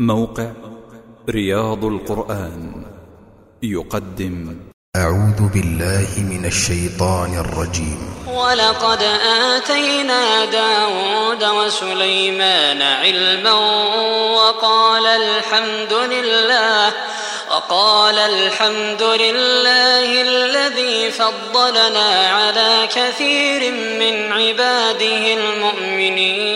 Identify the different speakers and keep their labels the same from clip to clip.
Speaker 1: موقع رياض القرآن يقدم.
Speaker 2: أعوذ بالله من الشيطان الرجيم.
Speaker 3: ولقد آتينا داود وسليمان علما وقال الحمد لله وقال الحمد لله الذي فضلنا على كثير من عباده المؤمنين.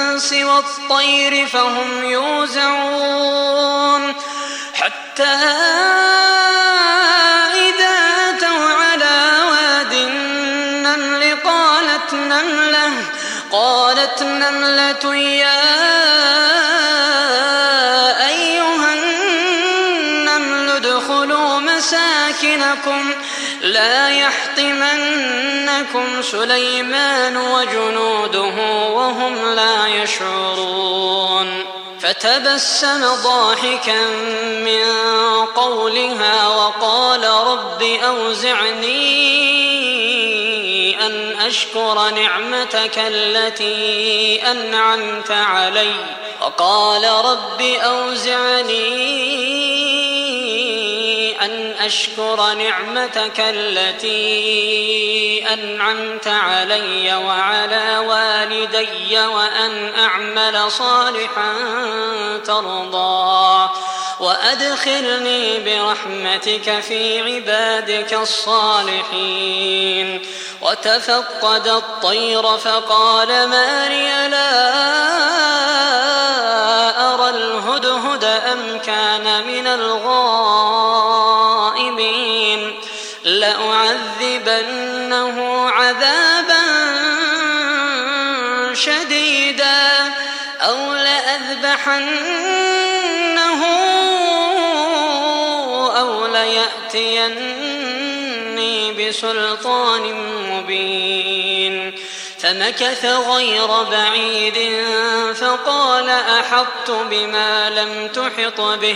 Speaker 3: والطير فهم يوزعون. حتى إذا أتوا على واد النمل قالت نملة قالت نملة يا مساكنكم لا يحطمنكم سليمان وجنوده وهم لا يشعرون فتبسم ضاحكا من قولها وقال رب أوزعني أن أشكر نعمتك التي أنعمت علي وقال رب أوزعني أن أشكر نعمتك التي أنعمت علي وعلى والدي وأن أعمل صالحا ترضاه وأدخلني برحمتك في عبادك الصالحين. وتفقد الطير فقال ما لي لا أرى الهدهد أم كان من الغائبين لأعذبنه عذابا شديدا أو لأذبحنه أو ليأتيني بسلطان مبين. فمكث غير بعيد فقال أحطت بما لم تحط به.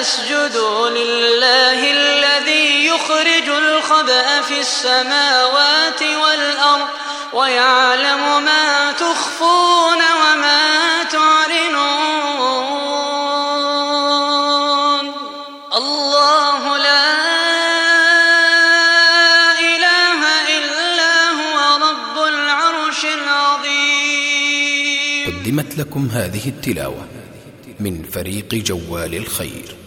Speaker 3: ألا يسجدوا لله الذي يخرج الخبأ في السماوات والأرض ويعلم ما تخفون وما تعلنون. الله لا إله إلا هو رب العرش العظيم.
Speaker 2: قدمت لكم هذه التلاوة من فريق جوال الخير.